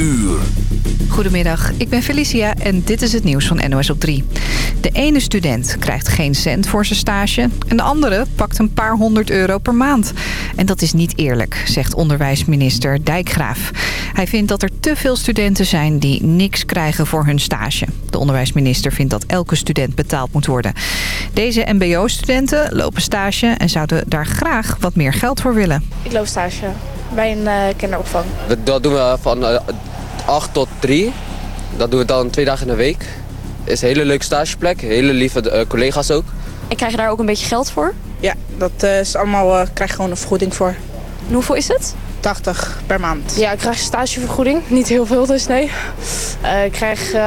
uur. Goedemiddag, ik ben Felicia en dit is het nieuws van NOS op 3. De ene student krijgt geen cent voor zijn stage... en de andere pakt een paar honderd euro per maand. En dat is niet eerlijk, zegt onderwijsminister Dijkgraaf. Hij vindt dat er te veel studenten zijn die niks krijgen voor hun stage. De onderwijsminister vindt dat elke student betaald moet worden. Deze mbo-studenten lopen stage en zouden daar graag wat meer geld voor willen. Ik loop stage bij een uh, kinderopvang. Dat doen we van uh, 8 tot 3. Dat doen we dan twee dagen in de week. Is een hele leuke stageplek, hele lieve uh, collega's ook. En krijg je daar ook een beetje geld voor? Ja, dat is allemaal, krijg je gewoon een vergoeding voor. En hoeveel is het? 80 per maand. Ja, ik krijg stagevergoeding. Niet heel veel dus, nee. Uh, ik krijg uh,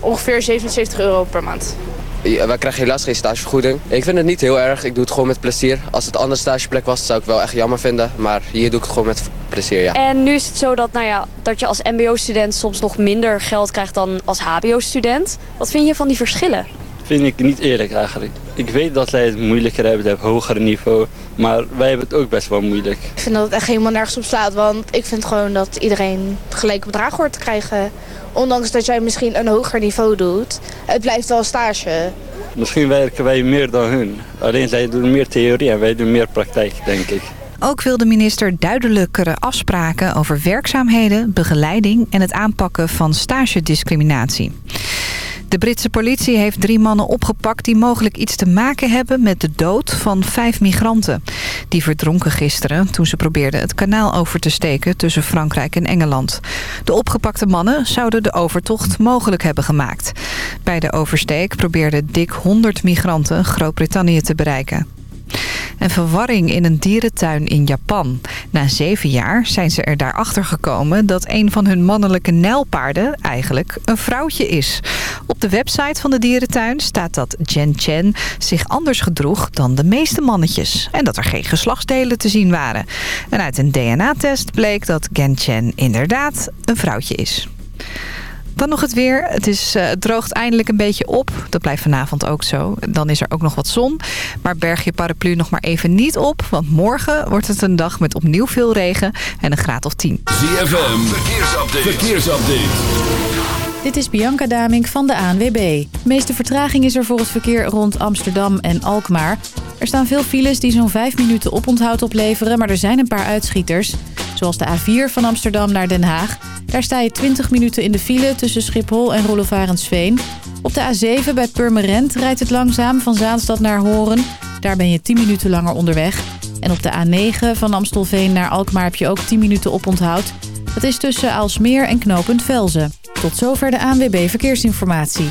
ongeveer 77 euro per maand. Ja, wij krijgen helaas geen stagevergoeding. Ik vind het niet heel erg. Ik doe het gewoon met plezier. Als het een andere stageplek was, zou ik wel echt jammer vinden. Maar hier doe ik het gewoon met plezier, ja. En nu is het zo dat, nou ja, dat je als mbo-student soms nog minder geld krijgt dan als hbo-student. Wat vind je van die verschillen? Vind ik niet eerlijk eigenlijk. Ik weet dat zij het moeilijker hebben, het hogere niveau. Maar wij hebben het ook best wel moeilijk. Ik vind dat het echt helemaal nergens op slaat. Want ik vind gewoon dat iedereen gelijke bedrag hoort te krijgen. Ondanks dat jij misschien een hoger niveau doet. Het blijft wel stage. Misschien werken wij meer dan hun. Alleen zij doen meer theorie en wij doen meer praktijk, denk ik. Ook wil de minister duidelijkere afspraken over werkzaamheden, begeleiding en het aanpakken van stagediscriminatie. De Britse politie heeft drie mannen opgepakt die mogelijk iets te maken hebben met de dood van vijf migranten. Die verdronken gisteren toen ze probeerden het kanaal over te steken tussen Frankrijk en Engeland. De opgepakte mannen zouden de overtocht mogelijk hebben gemaakt. Bij de oversteek probeerden dik 100 migranten Groot-Brittannië te bereiken. En verwarring in een dierentuin in Japan. Na zeven jaar zijn ze er daarachter gekomen dat een van hun mannelijke nijlpaarden eigenlijk een vrouwtje is. Op de website van de dierentuin staat dat Jen Chen zich anders gedroeg dan de meeste mannetjes. En dat er geen geslachtsdelen te zien waren. En uit een DNA-test bleek dat Gen Chen inderdaad een vrouwtje is. Dan nog het weer. Het, is, uh, het droogt eindelijk een beetje op. Dat blijft vanavond ook zo. Dan is er ook nog wat zon. Maar berg je paraplu nog maar even niet op. Want morgen wordt het een dag met opnieuw veel regen en een graad of 10. ZFM, verkeersupdate. verkeersupdate. Dit is Bianca Damink van de ANWB. De meeste vertraging is er voor het verkeer rond Amsterdam en Alkmaar. Er staan veel files die zo'n 5 minuten oponthoud opleveren... maar er zijn een paar uitschieters. Zoals de A4 van Amsterdam naar Den Haag. Daar sta je 20 minuten in de file tussen Schiphol en Roelofarensveen. Op de A7 bij Purmerend rijdt het langzaam van Zaanstad naar Horen. Daar ben je 10 minuten langer onderweg. En op de A9 van Amstelveen naar Alkmaar heb je ook 10 minuten oponthoud. Dat is tussen Aalsmeer en knooppunt Velzen. Tot zover de ANWB Verkeersinformatie.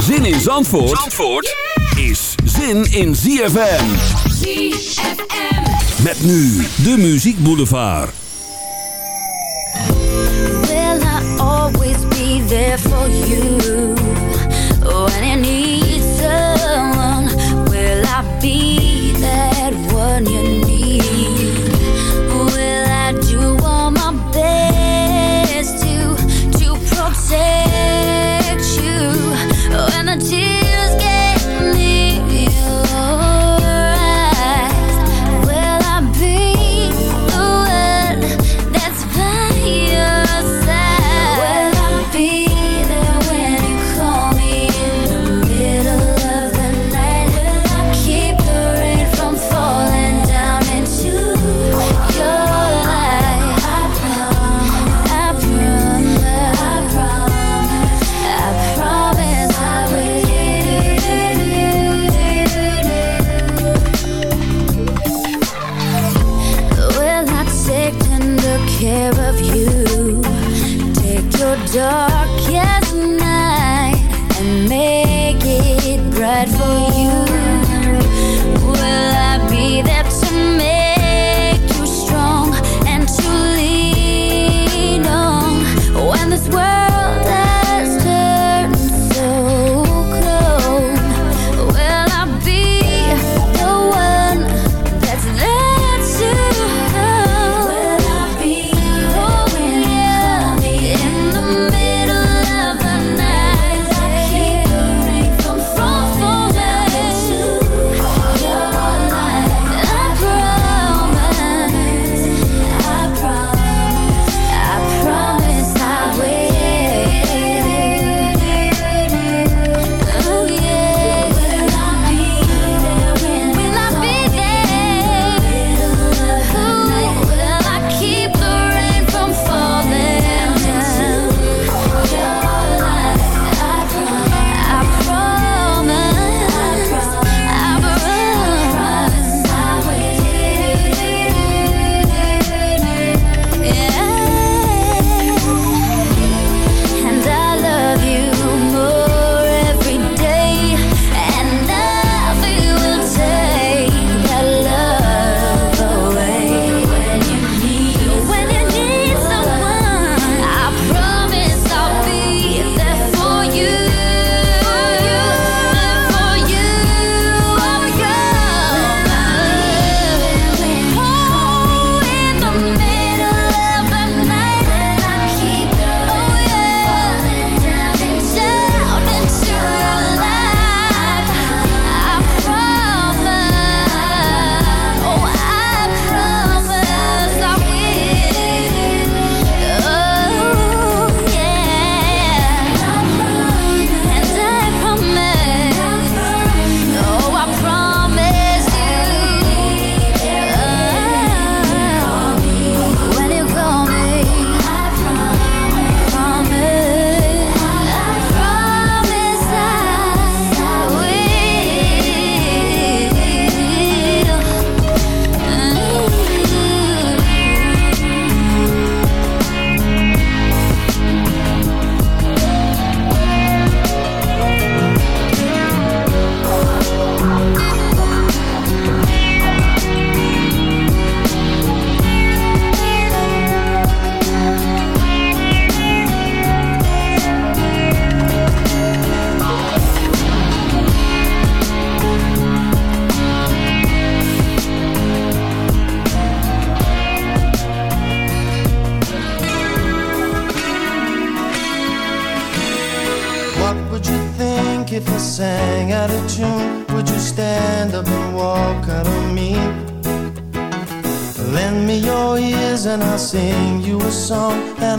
Zin in Zandvoort, Zandvoort is zin in ZFM. ZFM. Met nu de Muziek Boulevard. Will I always be there for you? When you need someone, will I be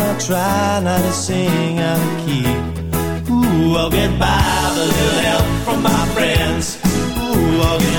I'll try not to sing out of key. Ooh, I'll get by with a little help from my friends. Ooh, I'll get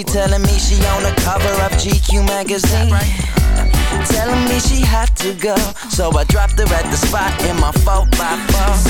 She telling me she on the cover of GQ magazine. Telling me she had to go, so I dropped her at the spot in my 4x4.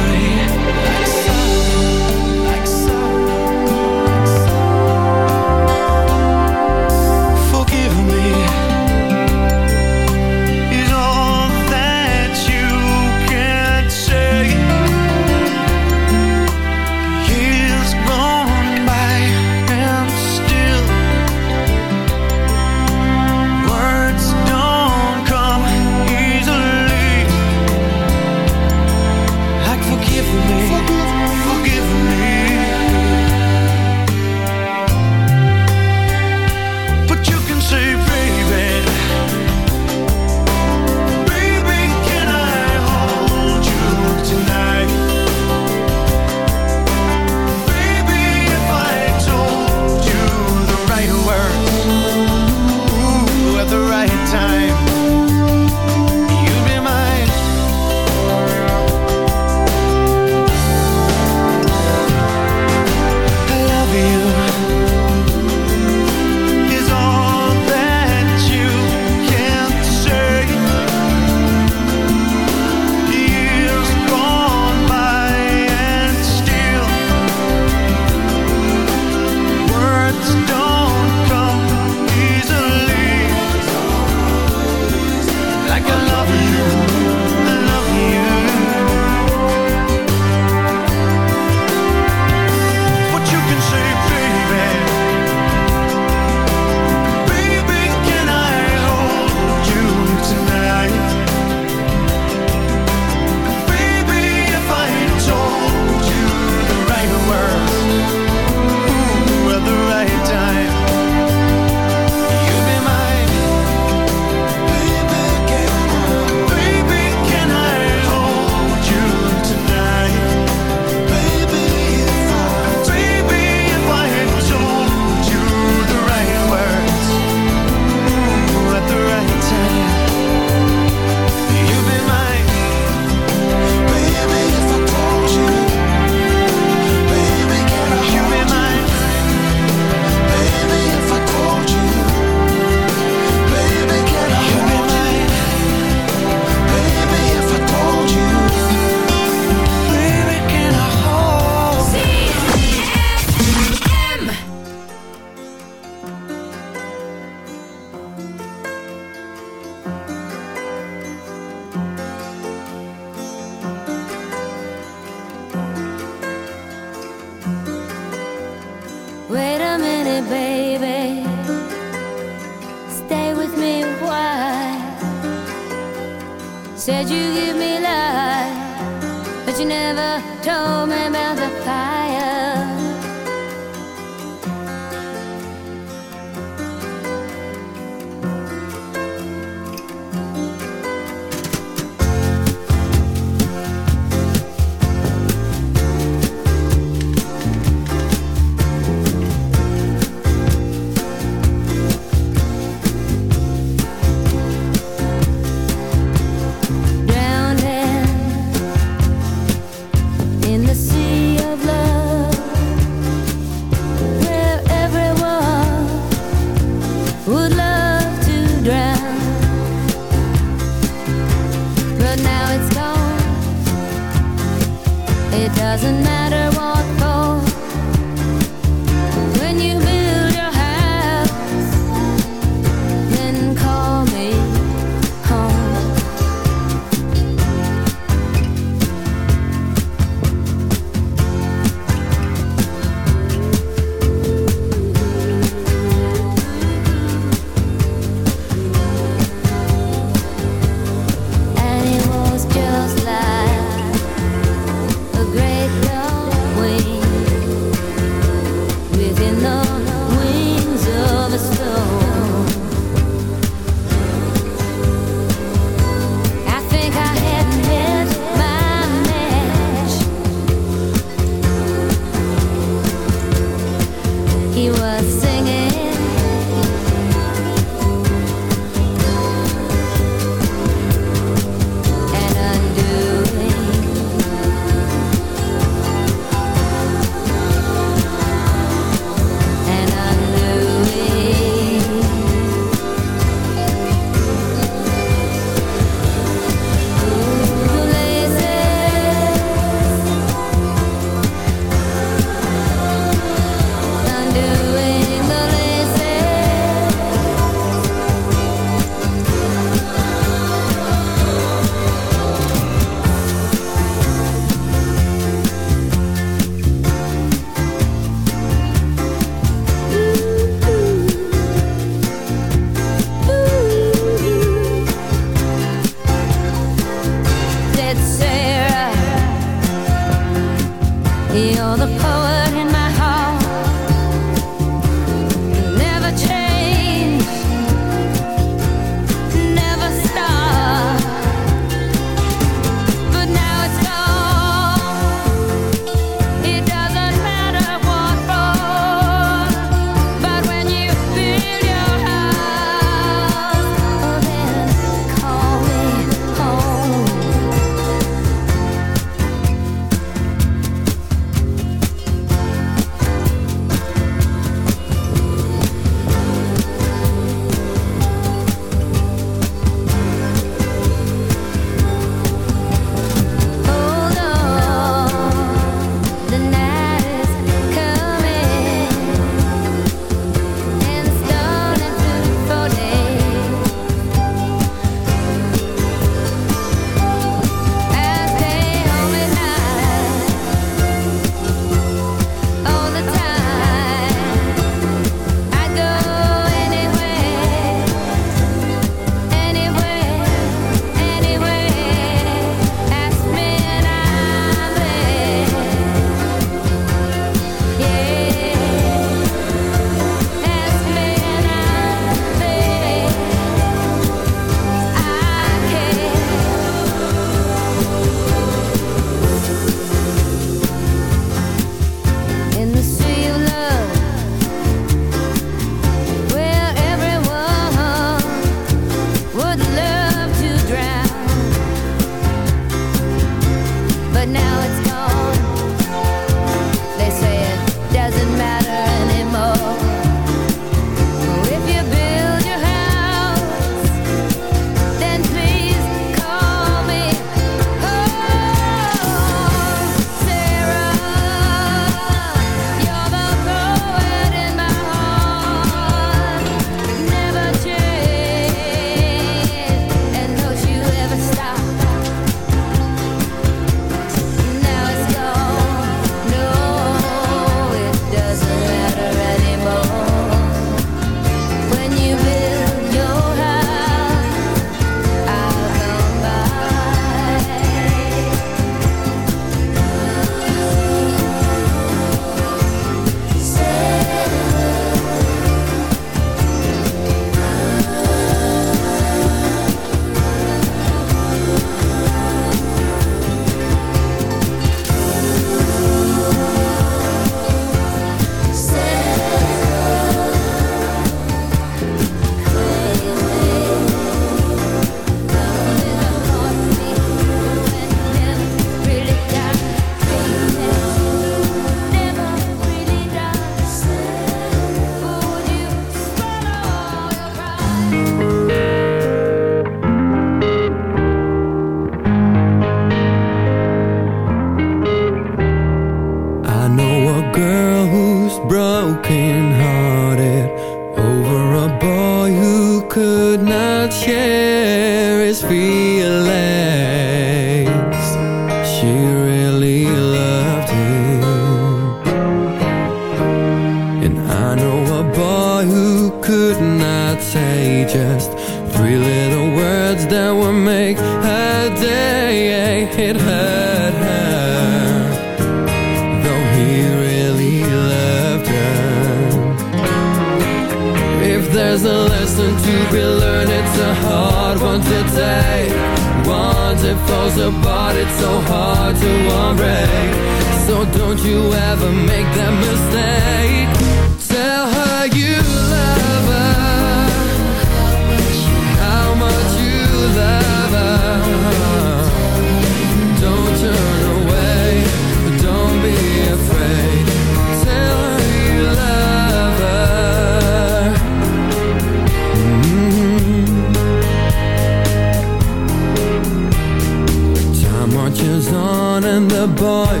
Boy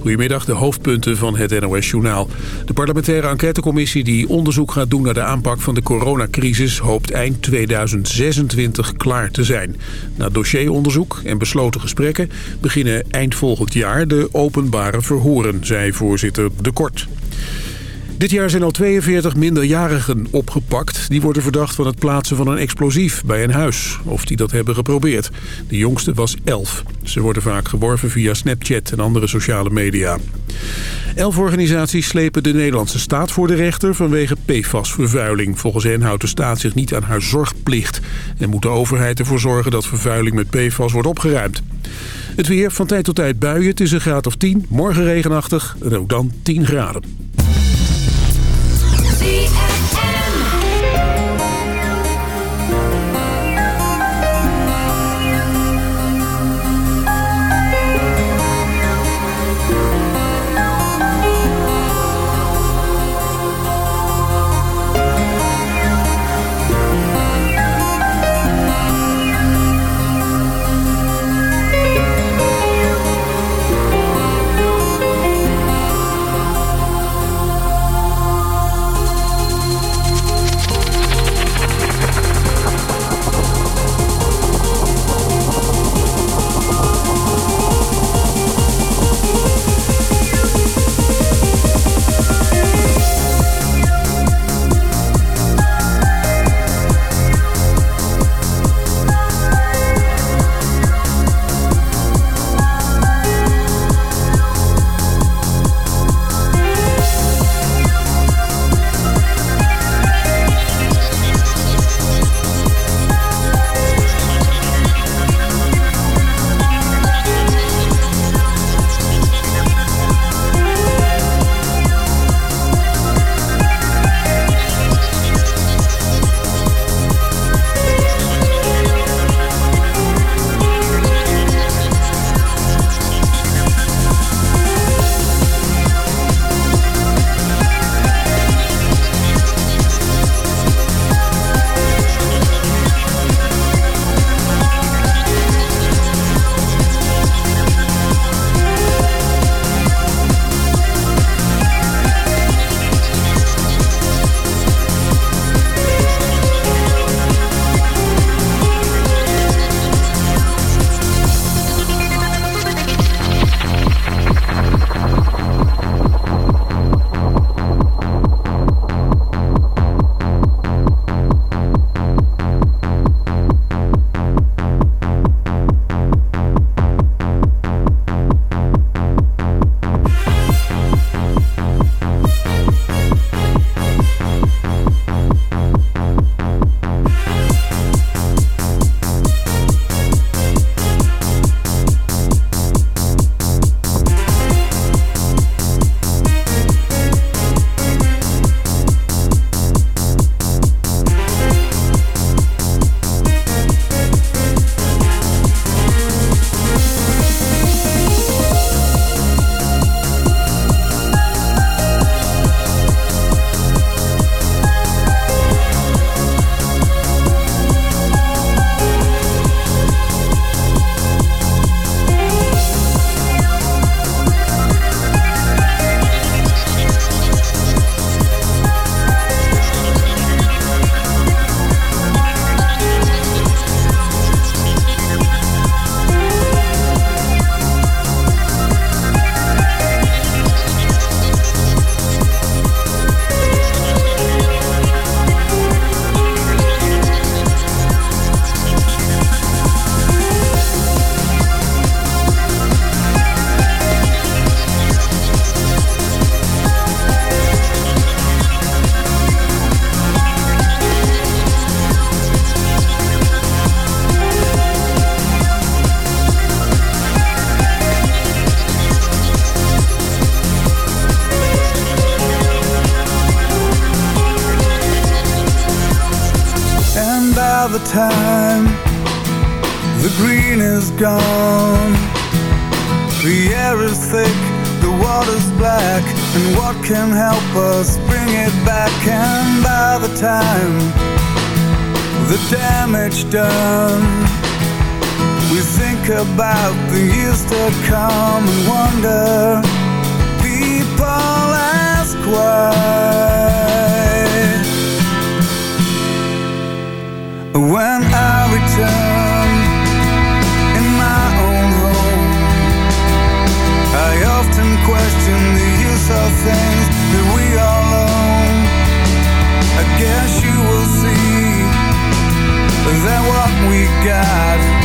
Goedemiddag, de hoofdpunten van het NOS-journaal. De parlementaire enquêtecommissie die onderzoek gaat doen naar de aanpak van de coronacrisis... hoopt eind 2026 klaar te zijn. Na dossieronderzoek en besloten gesprekken beginnen eind volgend jaar de openbare verhoren, zei voorzitter De Kort. Dit jaar zijn al 42 minderjarigen opgepakt. Die worden verdacht van het plaatsen van een explosief bij een huis. Of die dat hebben geprobeerd. De jongste was 11. Ze worden vaak geworven via Snapchat en andere sociale media. Elf organisaties slepen de Nederlandse staat voor de rechter vanwege PFAS-vervuiling. Volgens hen houdt de staat zich niet aan haar zorgplicht. En moet de overheid ervoor zorgen dat vervuiling met PFAS wordt opgeruimd. Het weer van tijd tot tijd buien. Het is een graad of 10. Morgen regenachtig en ook dan 10 graden. ZFM. can by the time the damage done. We think about the years to come and wonder. People ask why. When God.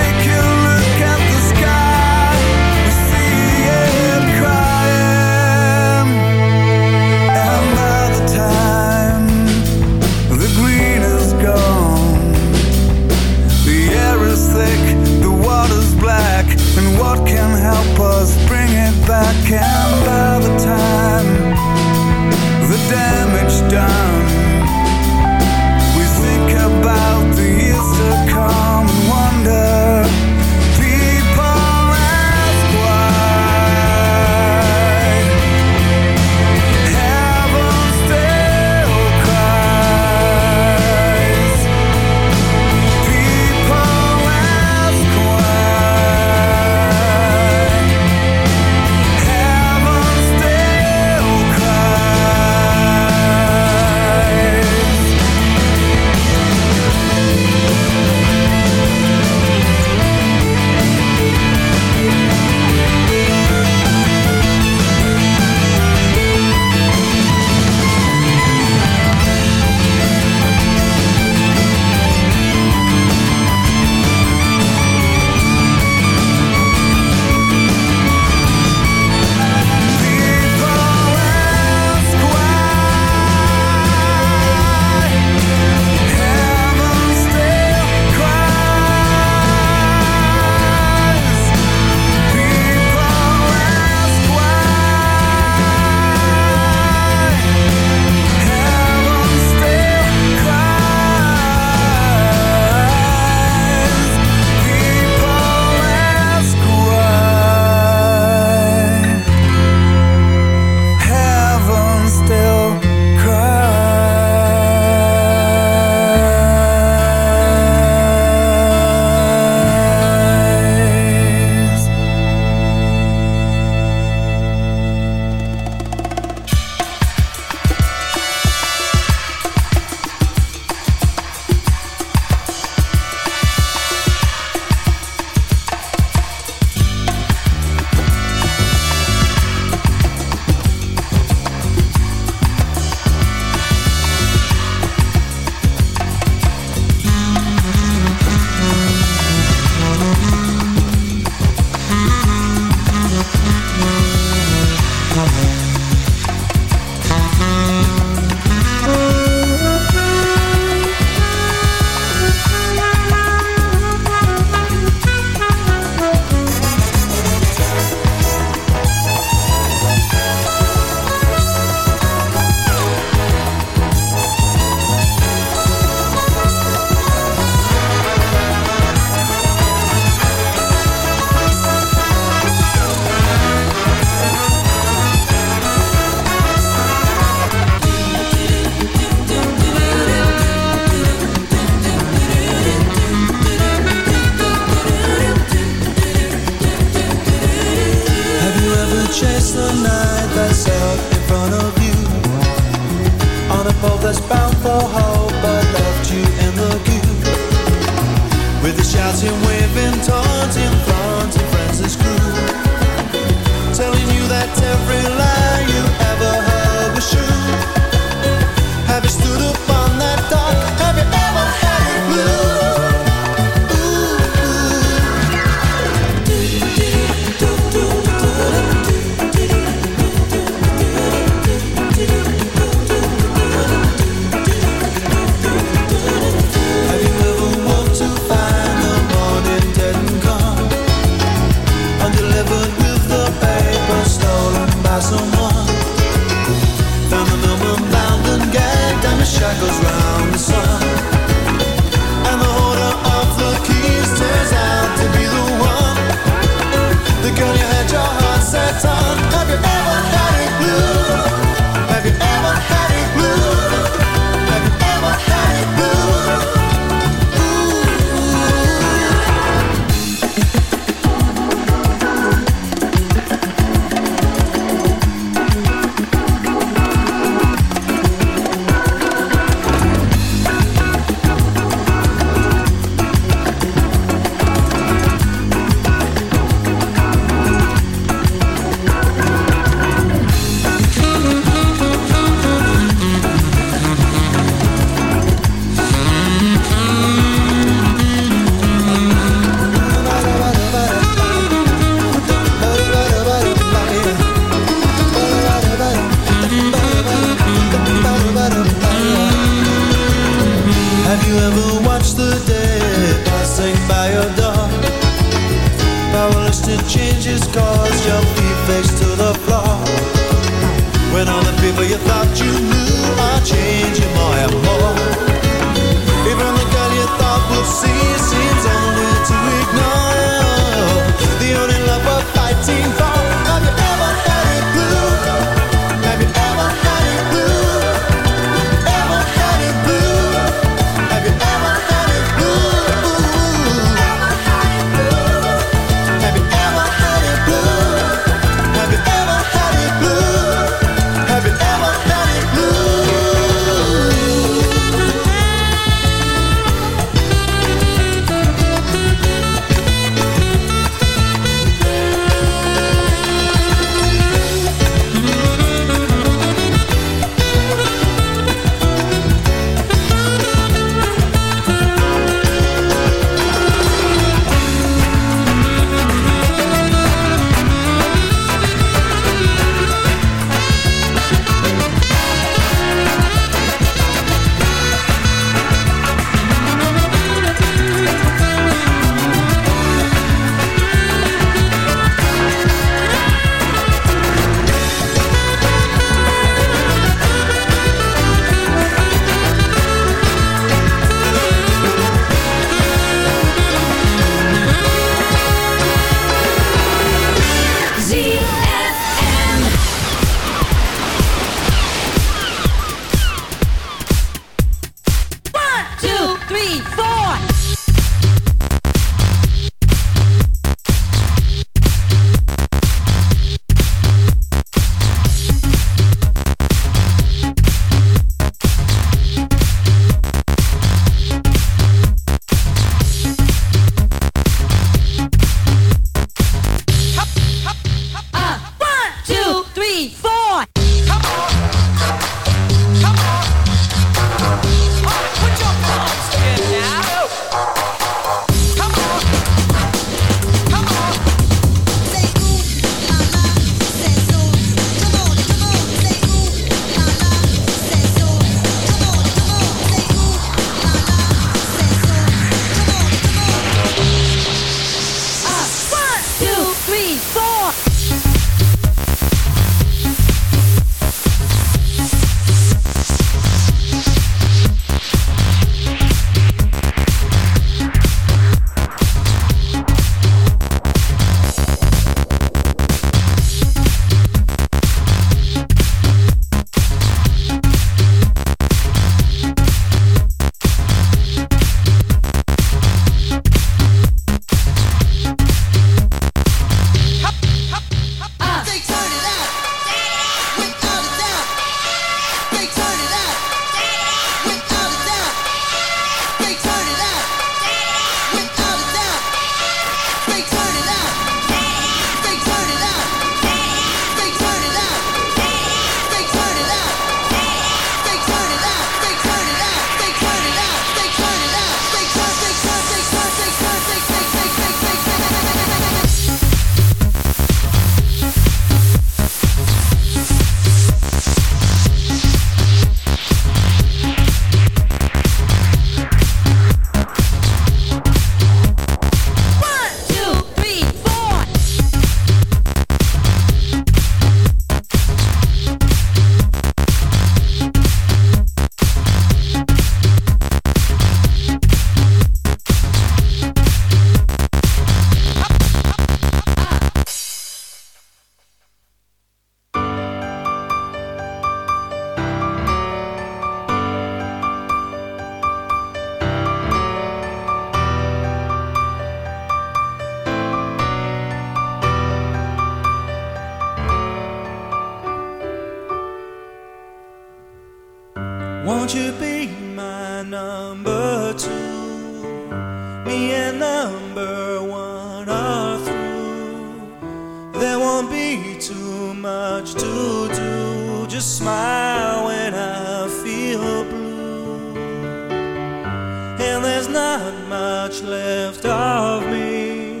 much left of me.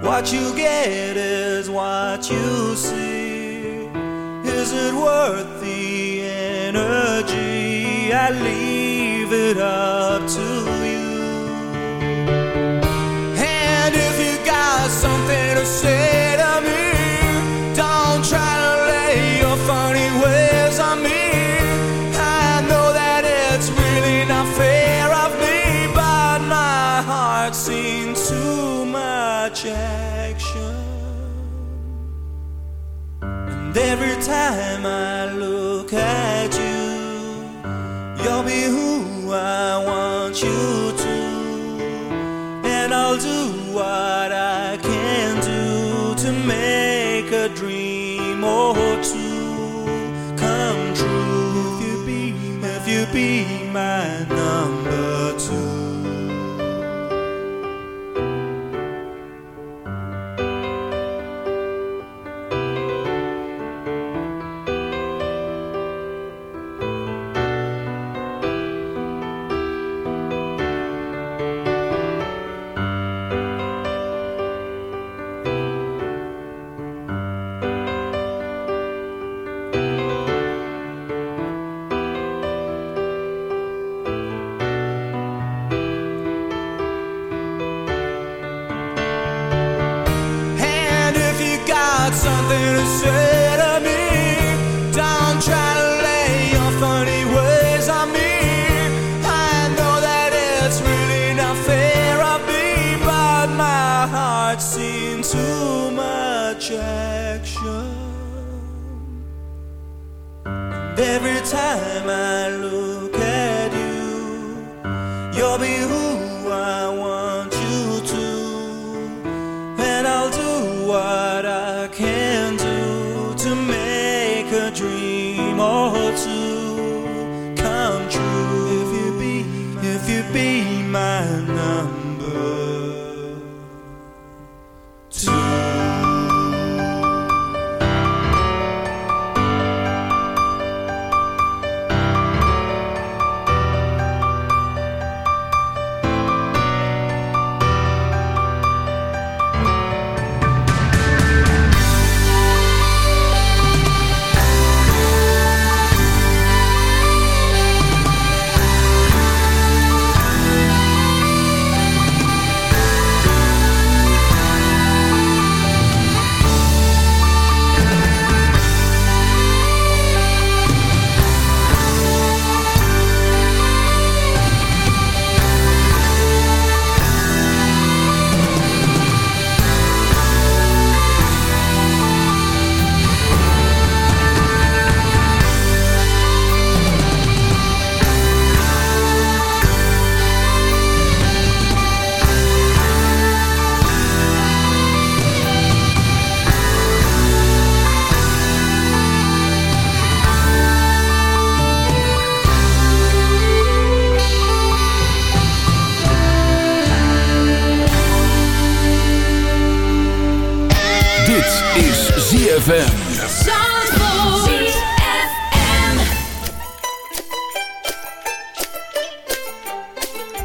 What you get is what you see. Is it worth the energy? I leave it up. I've seen too much action. And every time I look at you, you're behooved.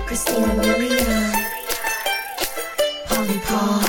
Christina Milian, Polly Paul.